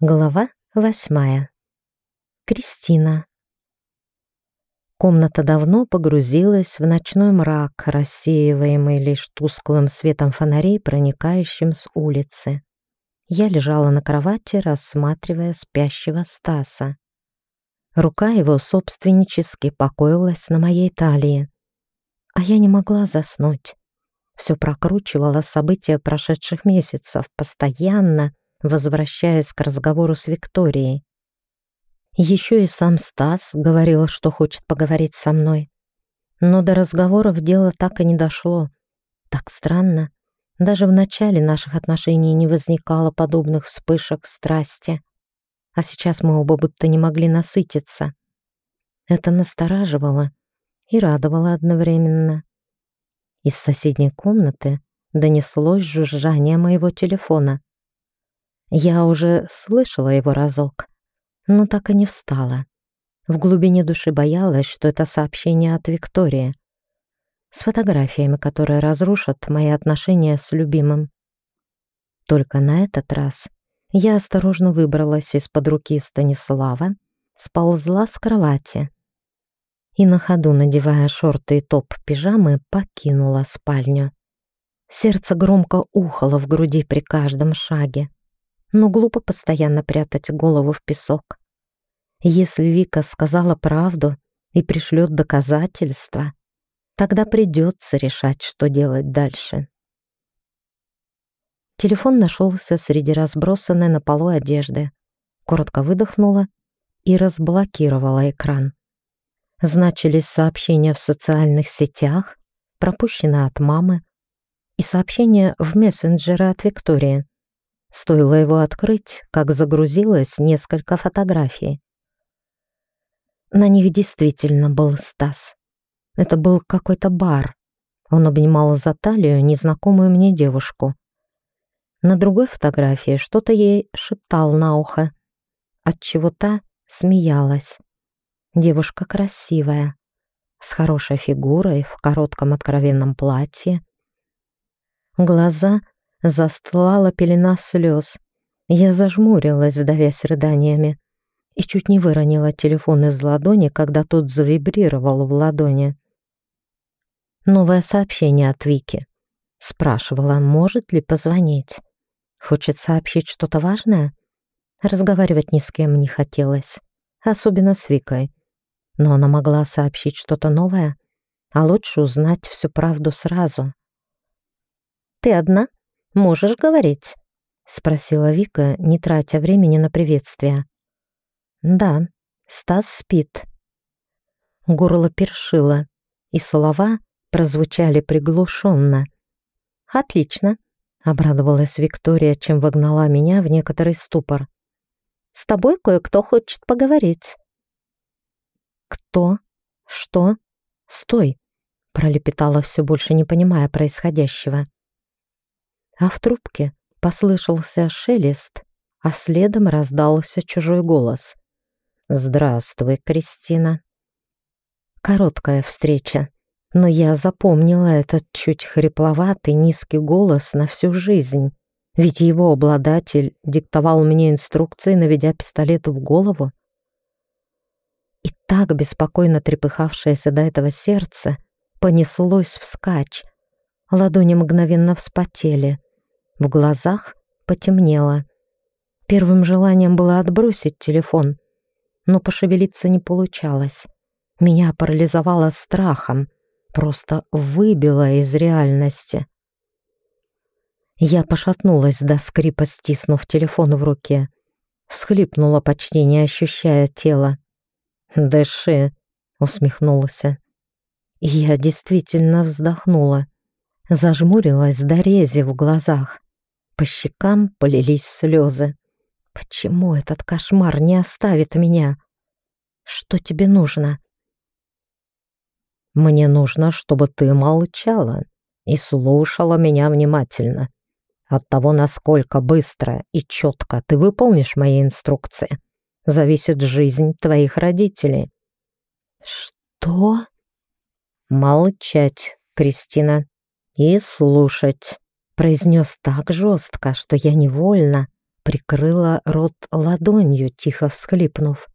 Глава восьмая. Кристина. Комната давно погрузилась в ночной мрак, рассеиваемый лишь тусклым светом фонарей, проникающим с улицы. Я лежала на кровати, рассматривая спящего Стаса. Рука его собственнически покоилась на моей талии, а я не могла заснуть. Все прокручивала события прошедших месяцев, постоянно возвращаясь к разговору с Викторией. Еще и сам Стас говорил, что хочет поговорить со мной. Но до разговоров дело так и не дошло. Так странно. Даже в начале наших отношений не возникало подобных вспышек страсти. А сейчас мы оба будто не могли насытиться. Это настораживало и радовало одновременно. Из соседней комнаты донеслось жужжание моего телефона. Я уже слышала его разок, но так и не встала. В глубине души боялась, что это сообщение от Виктории с фотографиями, которые разрушат мои отношения с любимым. Только на этот раз я осторожно выбралась из-под руки Станислава, сползла с кровати и на ходу, надевая шорты и топ пижамы, покинула спальню. Сердце громко ухало в груди при каждом шаге но глупо постоянно прятать голову в песок. Если Вика сказала правду и пришлет доказательства, тогда придется решать, что делать дальше. Телефон нашелся среди разбросанной на полу одежды. Коротко выдохнула и разблокировала экран. Значились сообщения в социальных сетях, пропущенные от мамы, и сообщения в мессенджеры от Виктории. Стоило его открыть, как загрузилось несколько фотографий. На них действительно был Стас. Это был какой-то бар. Он обнимал за талию незнакомую мне девушку. На другой фотографии что-то ей шептал на ухо, отчего та смеялась. Девушка красивая, с хорошей фигурой, в коротком откровенном платье. Глаза застлала пелена слез. Я зажмурилась, давясь рыданиями, и чуть не выронила телефон из ладони, когда тот завибрировал в ладони. Новое сообщение от Вики. Спрашивала, может ли позвонить. Хочет сообщить что-то важное? Разговаривать ни с кем не хотелось, особенно с Викой. Но она могла сообщить что-то новое, а лучше узнать всю правду сразу. «Ты одна?» «Можешь говорить?» — спросила Вика, не тратя времени на приветствие. «Да, Стас спит». Горло першило, и слова прозвучали приглушенно. «Отлично», — обрадовалась Виктория, чем вогнала меня в некоторый ступор. «С тобой кое-кто хочет поговорить». «Кто? Что? Стой!» — пролепетала все больше, не понимая происходящего а в трубке послышался шелест, а следом раздался чужой голос. «Здравствуй, Кристина». Короткая встреча, но я запомнила этот чуть хрипловатый низкий голос на всю жизнь, ведь его обладатель диктовал мне инструкции, наведя пистолет в голову. И так беспокойно трепыхавшееся до этого сердце понеслось вскачь, ладони мгновенно вспотели — в глазах потемнело. Первым желанием было отбросить телефон, но пошевелиться не получалось. Меня парализовало страхом, просто выбило из реальности. Я пошатнулась до скрипа, стиснув телефон в руке. Всхлипнула, почти не ощущая тела. «Дыши», — усмехнулся. Я действительно вздохнула. Зажмурилась до рези в глазах. По щекам полились слезы. Почему этот кошмар не оставит меня? Что тебе нужно? Мне нужно, чтобы ты молчала и слушала меня внимательно. От того, насколько быстро и четко ты выполнишь мои инструкции, зависит жизнь твоих родителей. Что? Молчать, Кристина, и слушать произнес так жестко, что я невольно прикрыла рот ладонью, тихо всхлипнув.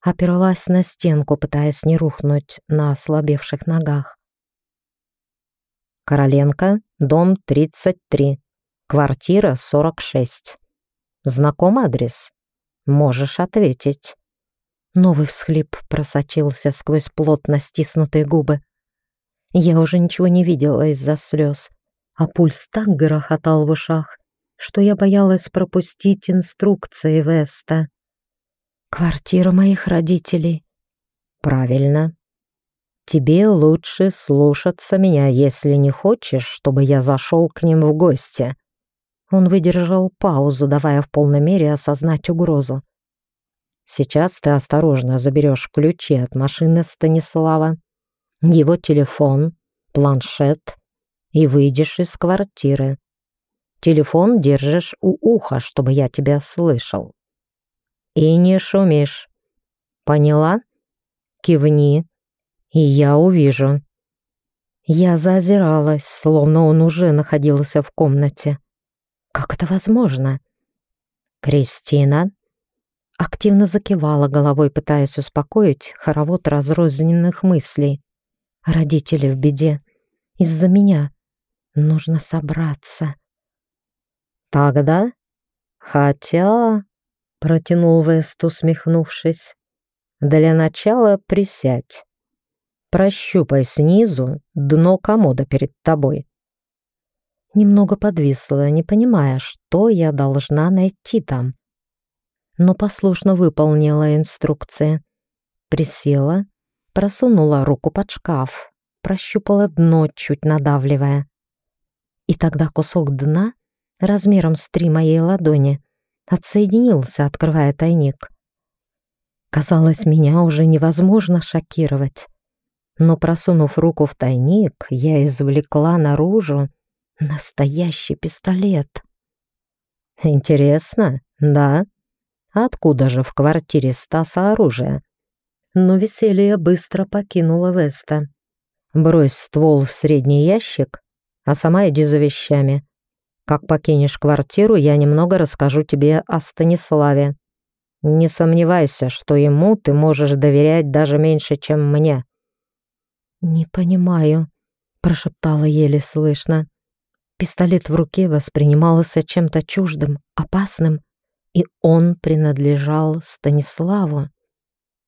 Оперлась на стенку, пытаясь не рухнуть на ослабевших ногах. Короленко, дом 33, квартира 46. Знаком адрес? Можешь ответить. Новый всхлип просочился сквозь плотно стиснутые губы. Я уже ничего не видела из-за слез, а пульс так грохотал в ушах, что я боялась пропустить инструкции Веста. «Квартира моих родителей». «Правильно. Тебе лучше слушаться меня, если не хочешь, чтобы я зашел к ним в гости». Он выдержал паузу, давая в полной мере осознать угрозу. «Сейчас ты осторожно заберешь ключи от машины Станислава, его телефон, планшет и выйдешь из квартиры. Телефон держишь у уха, чтобы я тебя слышал. И не шумишь. Поняла? Кивни, и я увижу. Я заозиралась, словно он уже находился в комнате. Как это возможно? Кристина активно закивала головой, пытаясь успокоить хоровод разрозненных мыслей. Родители в беде. Из-за меня. Нужно собраться. Тогда? Хотя... Протянул Вест, усмехнувшись. Для начала присядь. Прощупай снизу дно комода перед тобой. Немного подвисла, не понимая, что я должна найти там. Но послушно выполнила инструкции. Присела, просунула руку под шкаф, прощупала дно, чуть надавливая. И тогда кусок дна размером с три моей ладони отсоединился, открывая тайник. Казалось, меня уже невозможно шокировать. Но просунув руку в тайник, я извлекла наружу настоящий пистолет. Интересно, да? Откуда же в квартире Стаса оружие? Но веселье быстро покинуло Веста. Брось ствол в средний ящик, а сама иди за вещами. Как покинешь квартиру, я немного расскажу тебе о Станиславе. Не сомневайся, что ему ты можешь доверять даже меньше, чем мне». «Не понимаю», — прошептала еле слышно. Пистолет в руке воспринимался чем-то чуждым, опасным, и он принадлежал Станиславу.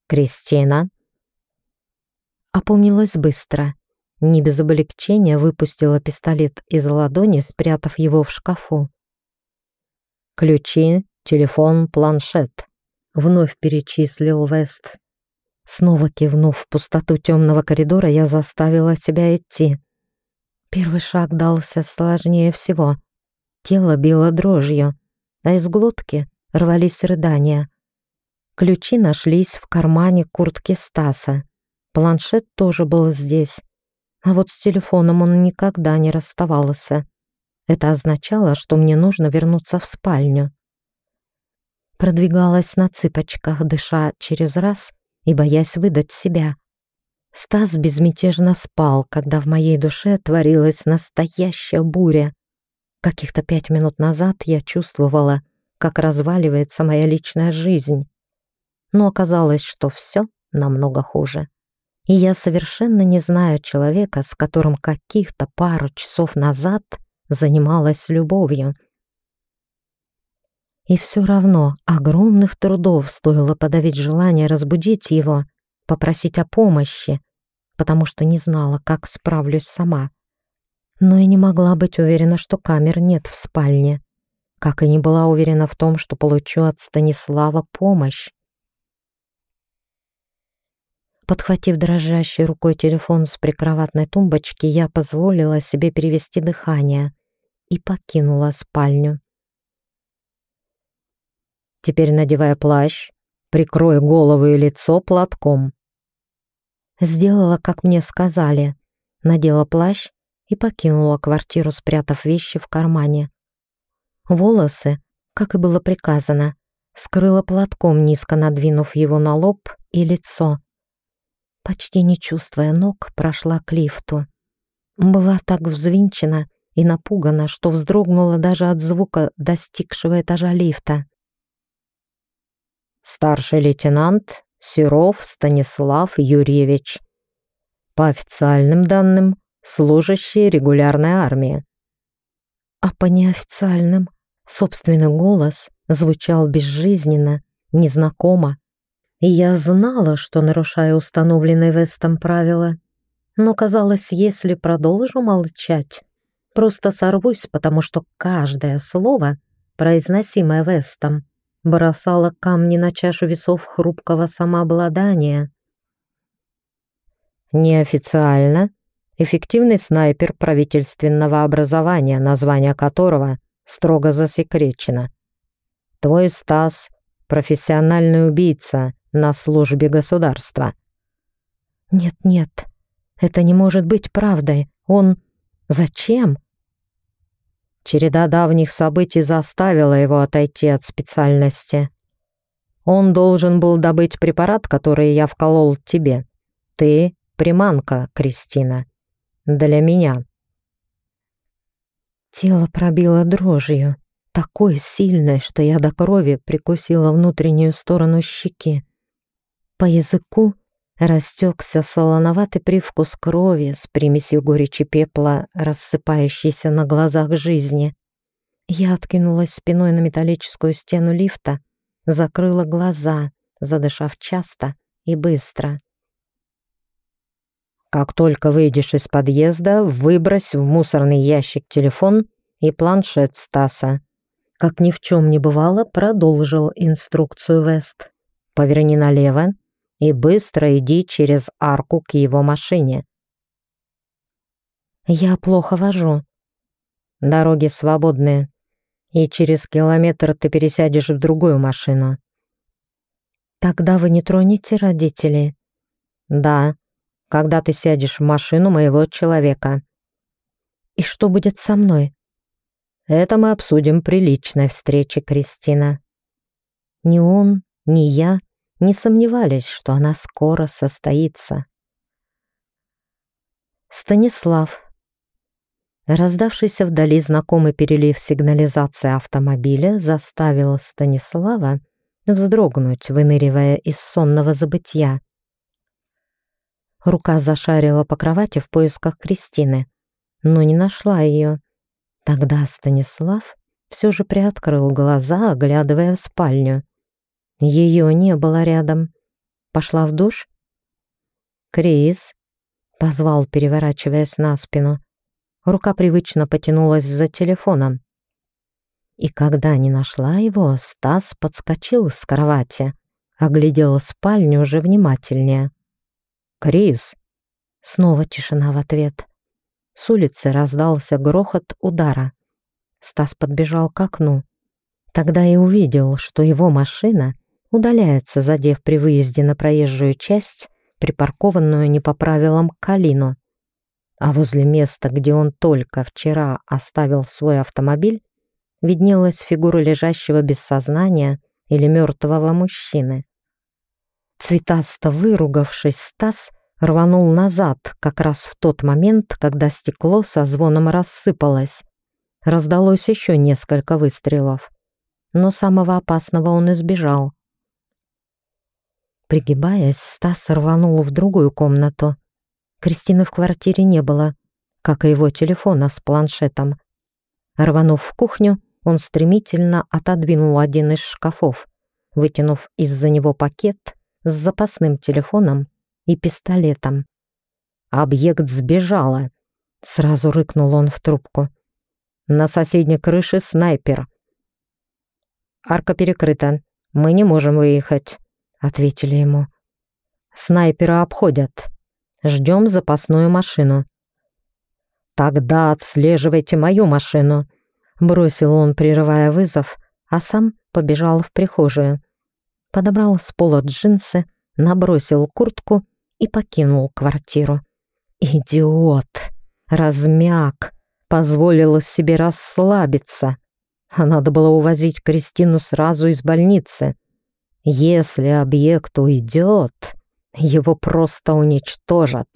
«Кристина?» Опомнилась быстро не без облегчения выпустила пистолет из ладони, спрятав его в шкафу. «Ключи, телефон, планшет», — вновь перечислил Вест. Снова кивнув в пустоту темного коридора, я заставила себя идти. Первый шаг дался сложнее всего. Тело било дрожью, а из глотки рвались рыдания. Ключи нашлись в кармане куртки Стаса. Планшет тоже был здесь. А вот с телефоном он никогда не расставался. Это означало, что мне нужно вернуться в спальню. Продвигалась на цыпочках, дыша через раз и боясь выдать себя. Стас безмятежно спал, когда в моей душе творилась настоящая буря. Каких-то пять минут назад я чувствовала, как разваливается моя личная жизнь. Но оказалось, что все намного хуже и я совершенно не знаю человека, с которым каких-то пару часов назад занималась любовью. И все равно огромных трудов стоило подавить желание разбудить его, попросить о помощи, потому что не знала, как справлюсь сама. Но и не могла быть уверена, что камер нет в спальне, как и не была уверена в том, что получу от Станислава помощь. Подхватив дрожащей рукой телефон с прикроватной тумбочки, я позволила себе перевести дыхание и покинула спальню. Теперь, надевая плащ, прикрой голову и лицо платком. Сделала, как мне сказали, надела плащ и покинула квартиру, спрятав вещи в кармане. Волосы, как и было приказано, скрыла платком, низко надвинув его на лоб и лицо почти не чувствуя ног, прошла к лифту. Была так взвинчена и напугана, что вздрогнула даже от звука достигшего этажа лифта. Старший лейтенант Серов Станислав Юрьевич. По официальным данным, служащий регулярной армии. А по неофициальным собственный голос звучал безжизненно, незнакомо. Я знала, что нарушаю установленные Вестом правила. Но казалось, если продолжу молчать, просто сорвусь, потому что каждое слово, произносимое Вестом, бросало камни на чашу весов хрупкого самообладания. Неофициально эффективный снайпер правительственного образования, название которого строго засекречено. Твой Стас — профессиональный убийца на службе государства. Нет-нет, это не может быть правдой. Он... Зачем? Череда давних событий заставила его отойти от специальности. Он должен был добыть препарат, который я вколол тебе. Ты — приманка, Кристина. Для меня. Тело пробило дрожью, такой сильной, что я до крови прикусила внутреннюю сторону щеки. По языку растекся солоноватый привкус крови с примесью горечи пепла, рассыпающейся на глазах жизни. Я откинулась спиной на металлическую стену лифта, закрыла глаза, задышав часто и быстро. «Как только выйдешь из подъезда, выбрось в мусорный ящик телефон и планшет Стаса». Как ни в чем не бывало, продолжил инструкцию Вест. «Поверни налево и быстро иди через арку к его машине. Я плохо вожу. Дороги свободные, и через километр ты пересядешь в другую машину. Тогда вы не тронете родителей? Да, когда ты сядешь в машину моего человека. И что будет со мной? Это мы обсудим при личной встрече, Кристина. Ни он, ни я не сомневались, что она скоро состоится. Станислав. Раздавшийся вдали знакомый перелив сигнализации автомобиля заставил Станислава вздрогнуть, выныривая из сонного забытья. Рука зашарила по кровати в поисках Кристины, но не нашла ее. Тогда Станислав все же приоткрыл глаза, оглядывая в спальню. Ее не было рядом. Пошла в душ? «Крис!» — позвал, переворачиваясь на спину. Рука привычно потянулась за телефоном. И когда не нашла его, Стас подскочил с кровати, оглядел спальню уже внимательнее. «Крис!» Снова тишина в ответ. С улицы раздался грохот удара. Стас подбежал к окну. Тогда и увидел, что его машина удаляется, задев при выезде на проезжую часть, припаркованную не по правилам Калину. А возле места, где он только вчера оставил свой автомобиль, виднелась фигура лежащего без сознания или мертвого мужчины. Цветасто выругавшись, Стас рванул назад как раз в тот момент, когда стекло со звоном рассыпалось. Раздалось еще несколько выстрелов. Но самого опасного он избежал. Пригибаясь, Стас рванул в другую комнату. Кристины в квартире не было, как и его телефона с планшетом. Рванув в кухню, он стремительно отодвинул один из шкафов, вытянув из-за него пакет с запасным телефоном и пистолетом. «Объект сбежала!» — сразу рыкнул он в трубку. «На соседней крыше снайпер!» «Арка перекрыта. Мы не можем выехать. — ответили ему. «Снайпера обходят. Ждем запасную машину». «Тогда отслеживайте мою машину», — бросил он, прерывая вызов, а сам побежал в прихожую. Подобрал с пола джинсы, набросил куртку и покинул квартиру. «Идиот! Размяк!» позволила себе расслабиться. А надо было увозить Кристину сразу из больницы. Если объект уйдет, его просто уничтожат.